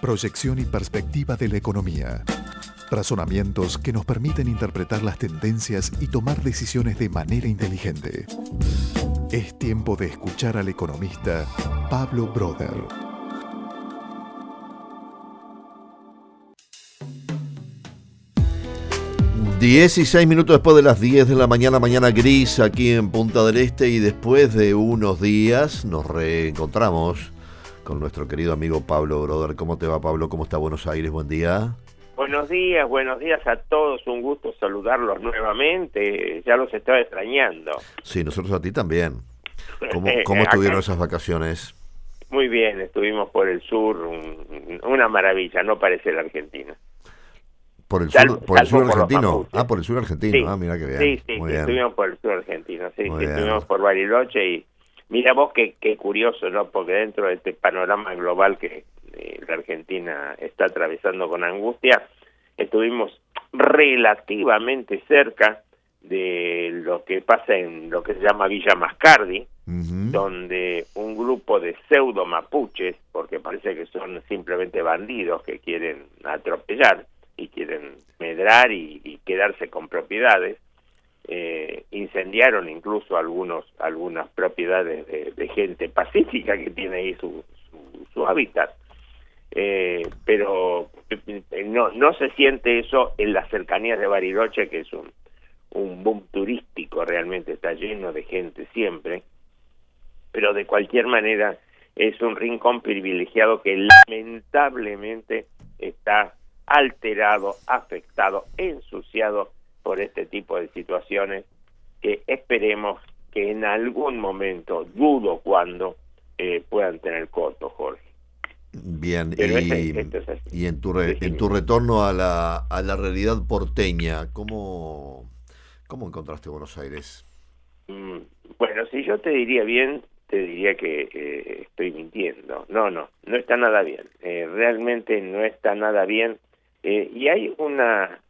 proyección y perspectiva de la economía. Razonamientos que nos permiten interpretar las tendencias y tomar decisiones de manera inteligente. Es tiempo de escuchar al economista Pablo Broder. Dieciséis minutos después de las 10 de la mañana, mañana gris aquí en Punta del Este y después de unos días nos reencontramos con nuestro querido amigo Pablo Broder. ¿Cómo te va Pablo? ¿Cómo está Buenos Aires? Buen día. Buenos días, buenos días a todos. Un gusto saludarlos nuevamente. Ya los estaba extrañando. Sí, nosotros a ti también. ¿Cómo, cómo estuvieron esas vacaciones? Muy bien, estuvimos por el sur, una maravilla, no parece la Argentina. ¿Por el sur, por el sur argentino? Ah, por el sur argentino. Ah, mira qué bien. Sí, sí, estuvimos por el sur argentino. Sí, estuvimos por Bariloche y mira vos qué, qué curioso, ¿no? Porque dentro de este panorama global que eh, la Argentina está atravesando con angustia, estuvimos relativamente cerca de lo que pasa en lo que se llama Villa Mascardi, donde un grupo de pseudo mapuches, porque parece que son simplemente bandidos que quieren atropellar y quieren medrar y, quedarse con propiedades, eh, incendiaron incluso algunos algunas propiedades de, gente pacífica que tiene ahí su, su, hábitat. Eh, pero eh, no, no se siente eso en las cercanías de Bariloche, que es un boom turístico, realmente está lleno de gente siempre, pero de cualquier manera es un rincón privilegiado que lamentablemente está alterado, afectado, ensuciado por este tipo de situaciones que esperemos que en algún momento, dudo cuando, eh, puedan tener corto, Jorge. Bien, y, y, en tu en tu retorno a la, a la realidad porteña, ¿cómo, ¿Cómo encontraste Buenos Aires? Mm, bueno, si yo te diría bien, te diría que eh, estoy mintiendo. No, no, no está nada bien. Eh, realmente no está nada bien. Y hay una,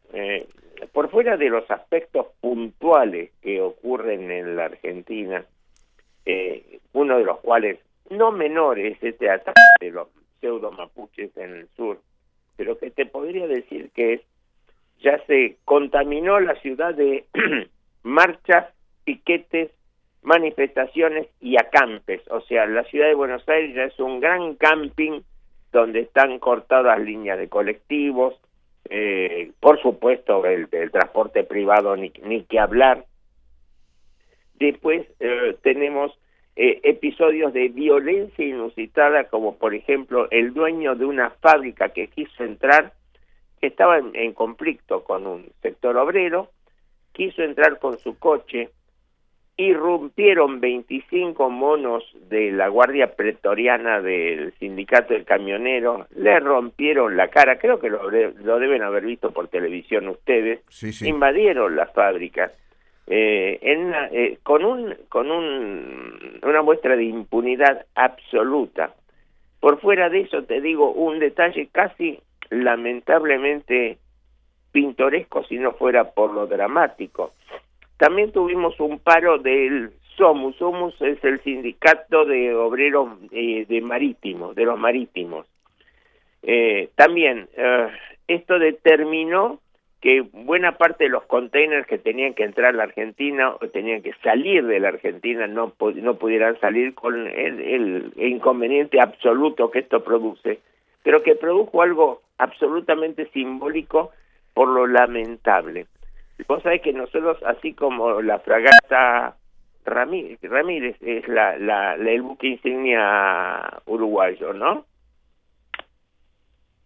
por fuera de los aspectos puntuales que ocurren en la Argentina, uno de los cuales no menores es este ataque de los pseudo mapuches en el sur, pero que te podría decir que es ya se contaminó la ciudad de marchas, piquetes, manifestaciones y acampes. O sea, la ciudad de Buenos Aires ya es un gran camping donde están cortadas líneas de colectivos, eh, por supuesto el, transporte privado ni, ni que hablar. Después eh, tenemos eh, episodios de violencia inusitada, como por ejemplo el dueño de una fábrica que quiso entrar que estaba en, conflicto con un sector obrero, quiso entrar con su coche, irrumpieron 25 monos de la Guardia Pretoriana del Sindicato del Camionero, le rompieron la cara, creo que lo, deben haber visto por televisión ustedes, invadieron las fábricas. Eh, en eh, con un con un, una muestra de impunidad absoluta. Por fuera de eso te digo un detalle casi lamentablemente pintoresco si no fuera por lo dramático. También tuvimos un paro del SOMUS. SOMUS es el sindicato de obreros eh, de marítimos, de los marítimos. Eh, también eh, esto determinó que buena parte de los containers que tenían que entrar a la Argentina o tenían que salir de la Argentina no, no pudieran salir con el inconveniente absoluto que esto produce, pero que produjo algo absolutamente simbólico por lo lamentable. Vos sabés que nosotros, así como la fragata Ramírez, Ramírez es la, la, el buque insignia uruguayo, ¿no?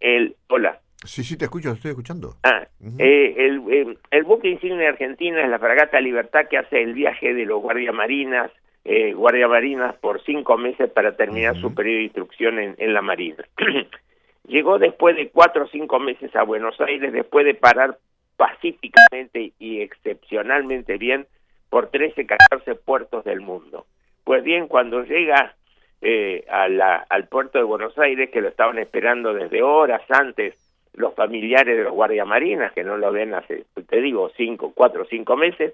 El, hola. Sí, sí, te escucho, estoy escuchando. Ah, eh, el, eh, el, buque insignia argentina es la fragata Libertad que hace el viaje de los guardiamarinas, eh, guardiamarinas por cinco meses para terminar su periodo de instrucción en, en la Marina. Llegó después de cuatro o cinco meses a Buenos Aires, después de parar pacíficamente y excepcionalmente bien por 13, 14 puertos del mundo. Pues bien, cuando llega eh, al puerto de Buenos Aires, que lo estaban esperando desde horas antes los familiares de los guardiamarinas, que no lo ven hace, te digo, cinco, cuatro o cinco meses,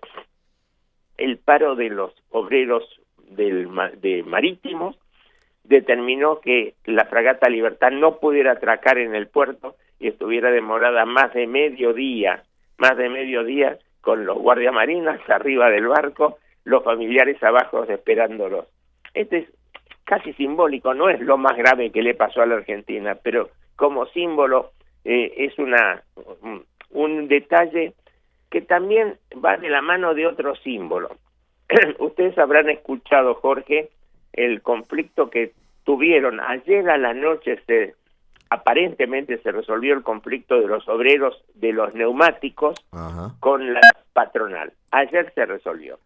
el paro de los obreros del, de marítimos determinó que la fragata Libertad no pudiera atracar en el puerto y estuviera demorada más de medio día, más de medio día con los guardiamarinas arriba del barco, los familiares abajo esperándolos. Este es casi simbólico, no es lo más grave que le pasó a la Argentina, pero como símbolo eh, es una un detalle que también va de la mano de otro símbolo. Ustedes habrán escuchado, Jorge, el conflicto que tuvieron ayer a la noche se aparentemente se resolvió el conflicto de los obreros de los neumáticos con la patronal. Ayer se resolvió.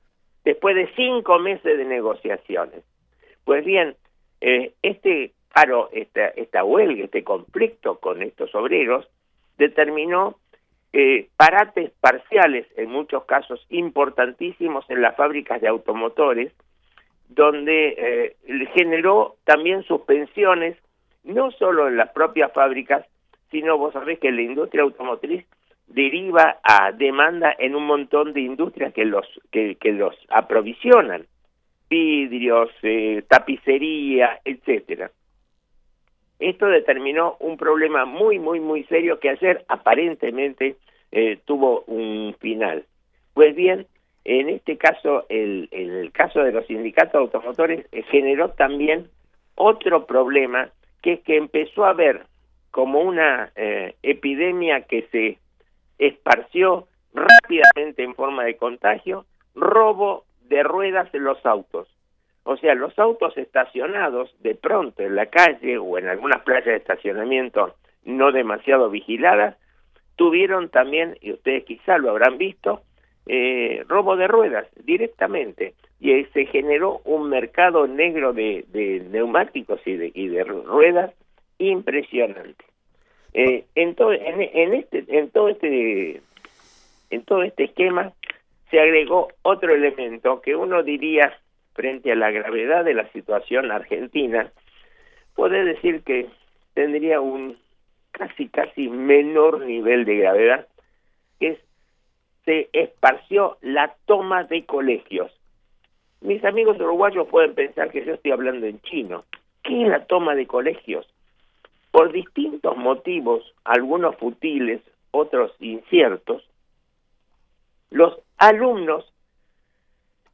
Después de cinco meses de negociaciones. Pues bien, eh, este paro, esta, esta huelga, este conflicto con estos obreros, determinó eh, parates parciales, en muchos casos importantísimos, en las fábricas de automotores, donde eh, generó también suspensiones, no solo en las propias fábricas, sino vos sabés que la industria automotriz deriva a demanda en un montón de industrias que los que, los aprovisionan. Vidrios eh, tapicería etcétera. Esto determinó un problema muy muy muy serio que ayer aparentemente eh, tuvo un final. Pues bien en este caso, el, el caso de los sindicatos automotores, eh, generó también otro problema, que es que empezó a haber como una eh, epidemia que se esparció rápidamente en forma de contagio, robo de ruedas en los autos. O sea, los autos estacionados de pronto en la calle o en algunas playas de estacionamiento no demasiado vigiladas, tuvieron también, y ustedes quizá lo habrán visto, eh, robo de ruedas directamente y se generó un mercado negro de, neumáticos y de, y de ruedas impresionante. Eh, en, todo, en, este, en todo este en todo este esquema se agregó otro elemento que uno diría frente a la gravedad de la situación argentina puede decir que tendría un casi casi menor nivel de gravedad se esparció la toma de colegios. Mis amigos uruguayos pueden pensar que yo estoy hablando en chino. ¿Qué es la toma de colegios? Por distintos motivos, algunos futiles, otros inciertos, los alumnos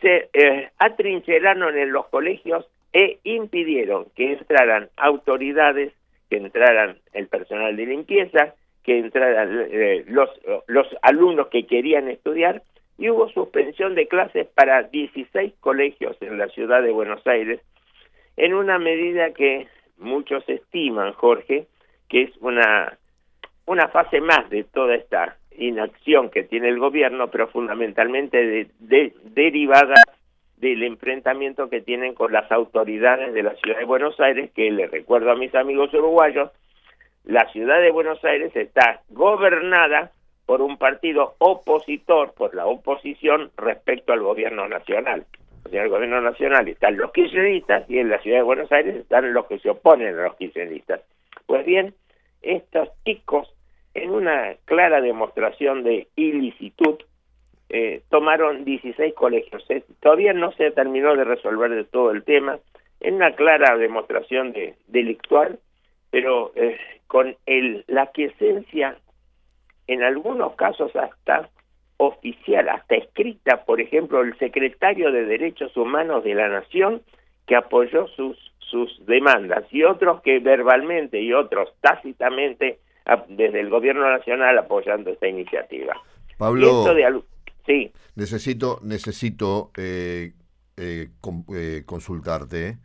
se eh, atrincheraron en los colegios e impidieron que entraran autoridades, que entraran el personal de limpieza, que entraran eh, los, los alumnos que querían estudiar y hubo suspensión de clases para 16 colegios en la ciudad de Buenos Aires en una medida que muchos estiman, Jorge, que es una, una fase más de toda esta inacción que tiene el gobierno, pero fundamentalmente de, derivada del enfrentamiento que tienen con las autoridades de la ciudad de Buenos Aires, que le recuerdo a mis amigos uruguayos, la ciudad de Buenos Aires está gobernada por un partido opositor, por la oposición respecto al gobierno nacional. O sea, el gobierno nacional están los kirchneristas y en la ciudad de Buenos Aires están los que se oponen a los kirchneristas. Pues bien, estos chicos, en una clara demostración de ilicitud, eh, tomaron 16 colegios. todavía no se terminó de resolver de todo el tema. En una clara demostración de delictual, pero eh, con el, la quiesencia, en algunos casos hasta oficial, hasta escrita, por ejemplo, el secretario de Derechos Humanos de la Nación que apoyó sus, sus demandas y otros que verbalmente y otros tácitamente desde el gobierno nacional apoyando esta iniciativa. Pablo, sí. necesito, necesito eh, eh, eh consultarte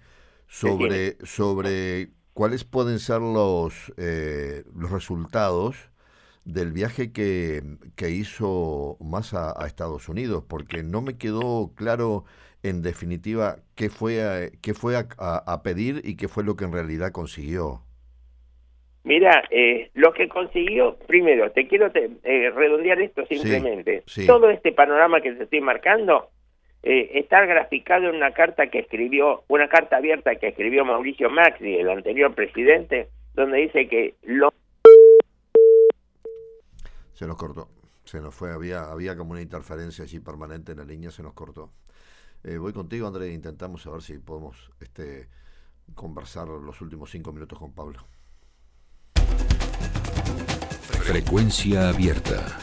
sobre, sobre ¿cuáles pueden ser los, eh, los resultados del viaje que, que hizo más a, Estados Unidos? Porque no me quedó claro en definitiva qué fue, a, qué fue a, pedir y qué fue lo que en realidad consiguió. Mira, eh, lo que consiguió, primero, te quiero eh, redondear esto simplemente. Todo este panorama que te estoy marcando eh, está graficado en una carta que escribió, una carta abierta que escribió Mauricio Maxi, el anterior presidente, donde dice que lo... Se nos cortó, se nos fue, había, había como una interferencia allí permanente en la línea, se nos cortó. Eh, voy contigo, André, intentamos a ver si podemos este, conversar los últimos cinco minutos con Pablo. Frecuencia abierta.